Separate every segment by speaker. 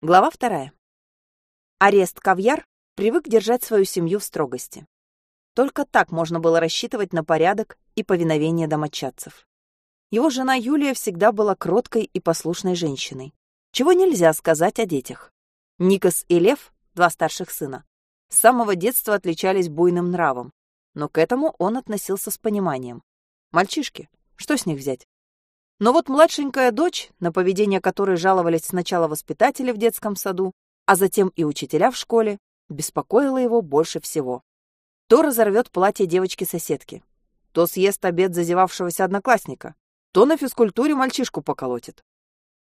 Speaker 1: Глава вторая. Арест Кавьяр привык держать свою семью в строгости. Только так можно было рассчитывать на порядок и повиновение домочадцев. Его жена Юлия всегда была кроткой и послушной женщиной, чего нельзя сказать о детях. Никос и Лев, два старших сына, с самого детства отличались буйным нравом, но к этому он относился с пониманием. Мальчишки, что с них взять? Но вот младшенькая дочь, на поведение которой жаловались сначала воспитатели в детском саду, а затем и учителя в школе, беспокоила его больше всего. То разорвет платье девочки-соседки, то съест обед зазевавшегося одноклассника, то на физкультуре мальчишку поколотит.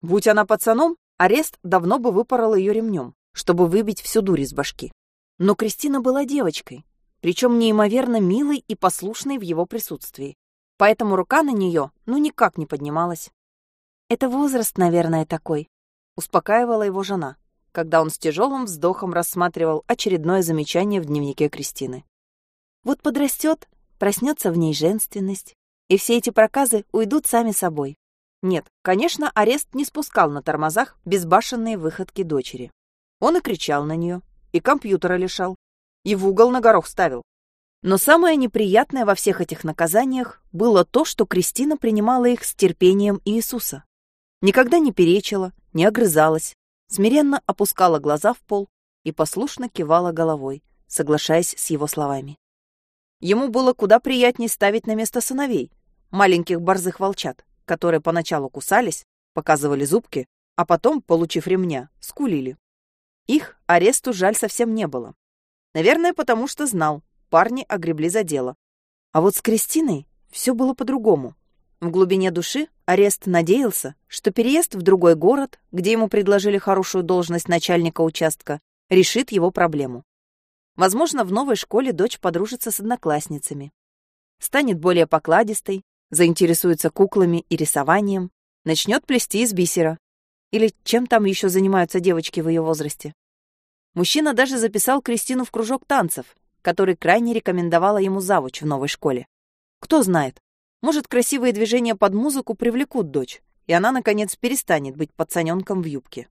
Speaker 1: Будь она пацаном, арест давно бы выпорол ее ремнем, чтобы выбить всю дурь из башки. Но Кристина была девочкой, причем неимоверно милой и послушной в его присутствии поэтому рука на нее ну никак не поднималась. «Это возраст, наверное, такой», — успокаивала его жена, когда он с тяжелым вздохом рассматривал очередное замечание в дневнике Кристины. «Вот подрастет, проснется в ней женственность, и все эти проказы уйдут сами собой». Нет, конечно, арест не спускал на тормозах безбашенные выходки дочери. Он и кричал на нее, и компьютера лишал, и в угол на горох ставил, но самое неприятное во всех этих наказаниях было то, что Кристина принимала их с терпением Иисуса. Никогда не перечила, не огрызалась, смиренно опускала глаза в пол и послушно кивала головой, соглашаясь с его словами. Ему было куда приятнее ставить на место сыновей, маленьких борзых волчат, которые поначалу кусались, показывали зубки, а потом, получив ремня, скулили. Их аресту жаль совсем не было. Наверное, потому что знал, парни огребли за дело. А вот с Кристиной все было по-другому. В глубине души Арест надеялся, что переезд в другой город, где ему предложили хорошую должность начальника участка, решит его проблему. Возможно, в новой школе дочь подружится с одноклассницами. Станет более покладистой, заинтересуется куклами и рисованием, начнет плести из бисера. Или чем там еще занимаются девочки в ее возрасте. Мужчина даже записал Кристину в кружок танцев, который крайне рекомендовала ему завуч в новой школе. Кто знает, может, красивые движения под музыку привлекут дочь, и она, наконец, перестанет быть пацаненком в юбке.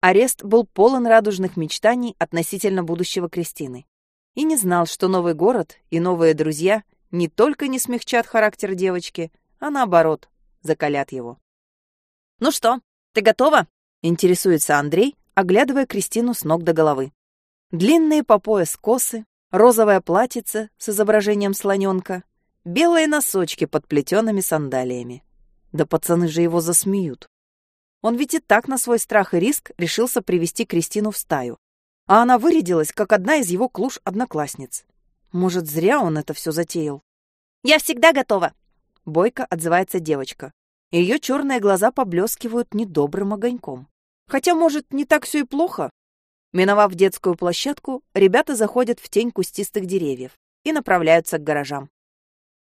Speaker 1: Арест был полон радужных мечтаний относительно будущего Кристины. И не знал, что новый город и новые друзья не только не смягчат характер девочки, а наоборот, закалят его. «Ну что, ты готова?» — интересуется Андрей, оглядывая Кристину с ног до головы. Длинные по пояс косы, розовое платьице с изображением слоненка, белые носочки под плетеными сандалиями. Да пацаны же его засмеют. Он ведь и так на свой страх и риск решился привести Кристину в стаю. А она вырядилась, как одна из его клуш-одноклассниц. Может, зря он это все затеял.
Speaker 2: «Я всегда готова!»
Speaker 1: Бойко отзывается девочка. Ее черные глаза поблескивают недобрым огоньком. Хотя, может, не так все и плохо, Миновав детскую площадку, ребята заходят в тень кустистых деревьев и направляются к гаражам.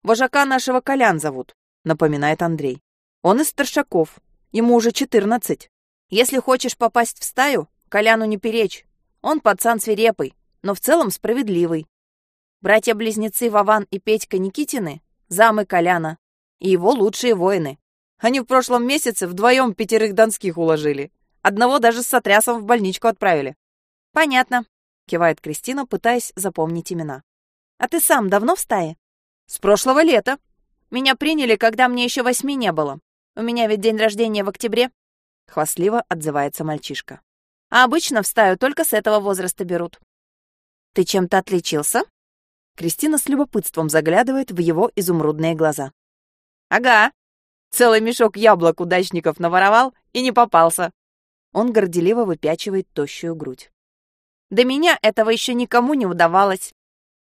Speaker 1: «Вожака нашего Колян зовут», — напоминает Андрей. «Он из старшаков. Ему уже четырнадцать. Если хочешь попасть в стаю, Коляну не перечь. Он пацан свирепый, но в целом справедливый. Братья-близнецы Вован и Петька Никитины — замы Коляна, и его лучшие воины. Они в прошлом месяце вдвоем пятерых донских уложили. Одного даже с сотрясом в больничку отправили.
Speaker 2: «Понятно», —
Speaker 1: кивает Кристина, пытаясь запомнить имена.
Speaker 2: «А ты сам давно в стае?»
Speaker 1: «С прошлого лета.
Speaker 2: Меня приняли, когда мне еще восьми не было. У меня ведь день рождения в октябре».
Speaker 1: Хвастливо отзывается мальчишка.
Speaker 2: «А обычно в стаю только с этого возраста берут». «Ты чем-то отличился?»
Speaker 1: Кристина с любопытством заглядывает в его изумрудные глаза.
Speaker 2: «Ага. Целый мешок яблок удачников наворовал и не попался».
Speaker 1: Он горделиво выпячивает тощую грудь.
Speaker 2: До меня этого еще никому не удавалось.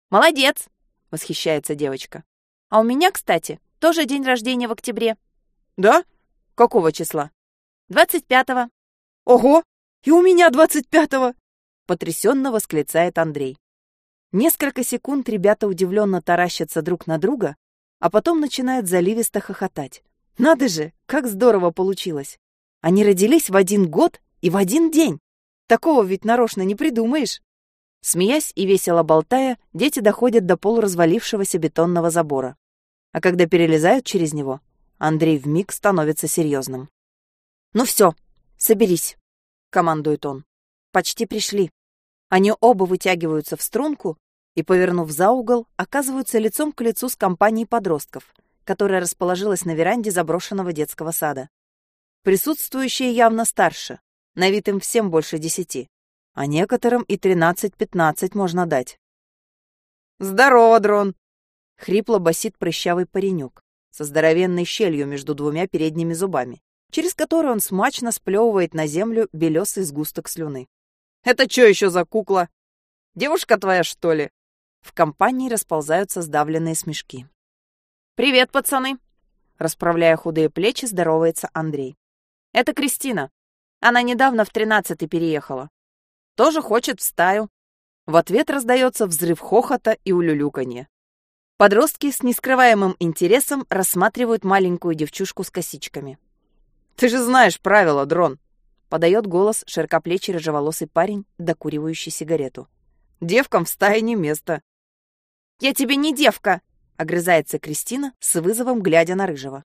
Speaker 2: Молодец, восхищается девочка. А у меня, кстати, тоже день рождения в октябре.
Speaker 1: Да? Какого числа?
Speaker 2: Двадцать пятого.
Speaker 1: Ого! И у меня двадцать пятого! Потрясенно восклицает Андрей. Несколько секунд ребята удивленно таращатся друг на друга, а потом начинают заливисто хохотать. Надо же, как здорово получилось! Они родились в один год и в один день. Такого ведь нарочно не придумаешь. Смеясь и весело болтая, дети доходят до полуразвалившегося бетонного забора. А когда перелезают через него, Андрей вмиг становится серьезным. «Ну все, соберись. — командует он. «Почти пришли». Они оба вытягиваются в струнку и, повернув за угол, оказываются лицом к лицу с компанией подростков, которая расположилась на веранде заброшенного детского сада. Присутствующие явно старше, на вид им всем больше десяти, а некоторым и тринадцать-пятнадцать можно дать.
Speaker 2: «Здорово, дрон!»
Speaker 1: — хрипло басит прыщавый паренек со здоровенной щелью между двумя передними зубами, через который он смачно сплевывает на землю белесый сгусток слюны.
Speaker 2: «Это что еще за кукла? Девушка твоя, что ли?»
Speaker 1: В компании расползаются сдавленные смешки.
Speaker 2: «Привет, пацаны!»
Speaker 1: Расправляя худые плечи, здоровается Андрей.
Speaker 2: «Это Кристина. Она недавно в тринадцатый переехала. Тоже хочет в стаю».
Speaker 1: В ответ раздается взрыв хохота и улюлюканье.
Speaker 2: Подростки с нескрываемым интересом рассматривают маленькую девчушку с косичками.
Speaker 1: «Ты же знаешь правила, дрон!» — подает голос широкоплечий рыжеволосый парень, докуривающий сигарету. «Девкам в стае не место».
Speaker 2: «Я тебе не девка!» — огрызается Кристина с вызовом, глядя на Рыжего.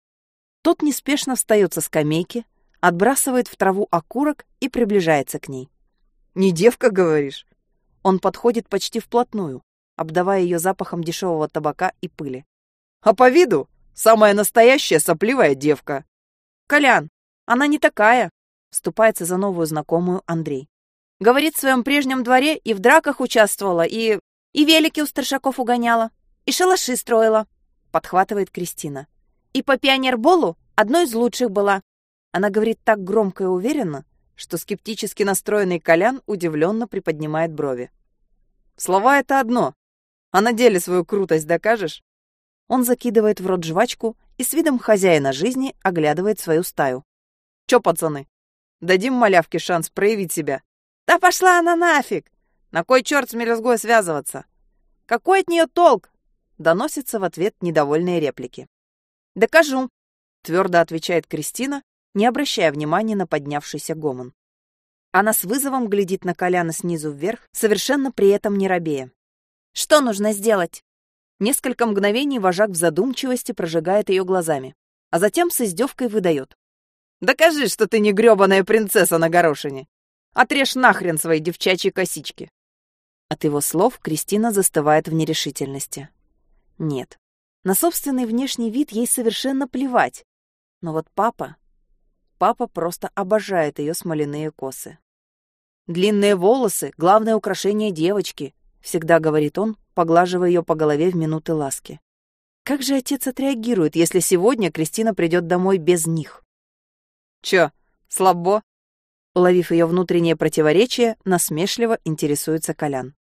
Speaker 1: Тот неспешно встает со скамейки, отбрасывает в траву окурок и приближается к ней.
Speaker 2: «Не девка, говоришь?»
Speaker 1: Он подходит почти вплотную, обдавая ее запахом дешевого табака и пыли.
Speaker 2: «А по виду самая настоящая сопливая девка!»
Speaker 1: «Колян, она не такая!» — вступается за новую знакомую Андрей.
Speaker 2: «Говорит, в своем прежнем дворе и в драках участвовала, и... и велики у старшаков угоняла, и шалаши строила», — подхватывает Кристина. «И по пионерболу одной из лучших была».
Speaker 1: Она говорит так громко и уверенно, что скептически настроенный Колян удивленно приподнимает брови.
Speaker 2: «Слова — это одно, а на деле свою крутость докажешь?»
Speaker 1: Он закидывает в рот жвачку и с видом хозяина жизни оглядывает свою стаю.
Speaker 2: «Чё, пацаны, дадим малявке шанс проявить себя?»
Speaker 1: «Да пошла она нафиг! На кой черт с мелюзгой связываться?
Speaker 2: Какой от нее толк?»
Speaker 1: Доносятся в ответ недовольные реплики.
Speaker 2: «Докажу», —
Speaker 1: твердо отвечает Кристина, не обращая внимания на поднявшийся гомон. Она с вызовом глядит на Коляна снизу вверх, совершенно при этом не робея.
Speaker 2: Что нужно сделать?»
Speaker 1: Несколько мгновений вожак в задумчивости прожигает ее глазами, а затем с издевкой выдает.
Speaker 2: «Докажи, что ты не грёбаная принцесса на горошине! Отрежь нахрен свои девчачьи косички!»
Speaker 1: От его слов Кристина застывает в нерешительности. Нет, на собственный внешний вид ей совершенно плевать. Но вот папа... Папа просто обожает ее смоляные косы. Длинные волосы — главное украшение девочки, — всегда говорит он, поглаживая ее по голове в минуты ласки. Как же отец отреагирует, если сегодня Кристина придет домой без них?
Speaker 2: «Чё, слабо?»
Speaker 1: Уловив ее внутреннее противоречие, насмешливо интересуется Колян.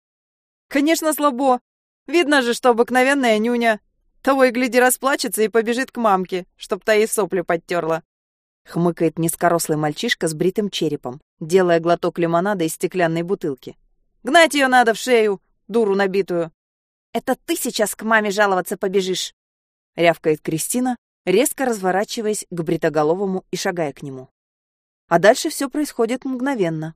Speaker 2: «Конечно, слабо. Видно же, что обыкновенная нюня. Того и гляди расплачется и побежит к мамке, чтоб та ей сопли подтерла.
Speaker 1: Хмыкает низкорослый мальчишка с бритым черепом, делая глоток лимонада из стеклянной бутылки.
Speaker 2: Гнать ее надо в шею, дуру набитую.
Speaker 1: Это ты сейчас к маме жаловаться побежишь, рявкает Кристина, резко разворачиваясь к бритоголовому и шагая к нему. А дальше все происходит мгновенно.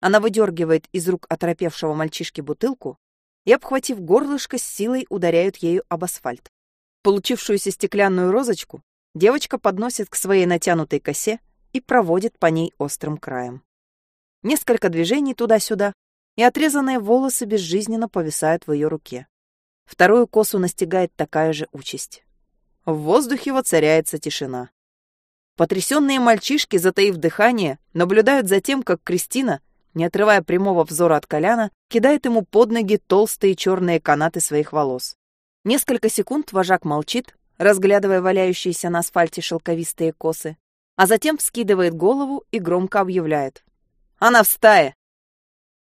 Speaker 1: Она выдергивает из рук оторопевшего мальчишки бутылку и, обхватив горлышко, с силой ударяют ею об асфальт. Получившуюся стеклянную розочку девочка подносит к своей натянутой косе и проводит по ней острым краем. Несколько движений туда-сюда, и отрезанные волосы безжизненно повисают в ее руке. Вторую косу настигает такая же участь. В воздухе воцаряется тишина. Потрясенные мальчишки, затаив дыхание, наблюдают за тем, как Кристина, не отрывая прямого взора от Коляна, кидает ему под ноги толстые черные канаты своих волос. Несколько секунд вожак молчит, разглядывая валяющиеся на асфальте шелковистые косы, а затем вскидывает голову и громко объявляет. «Она в стае!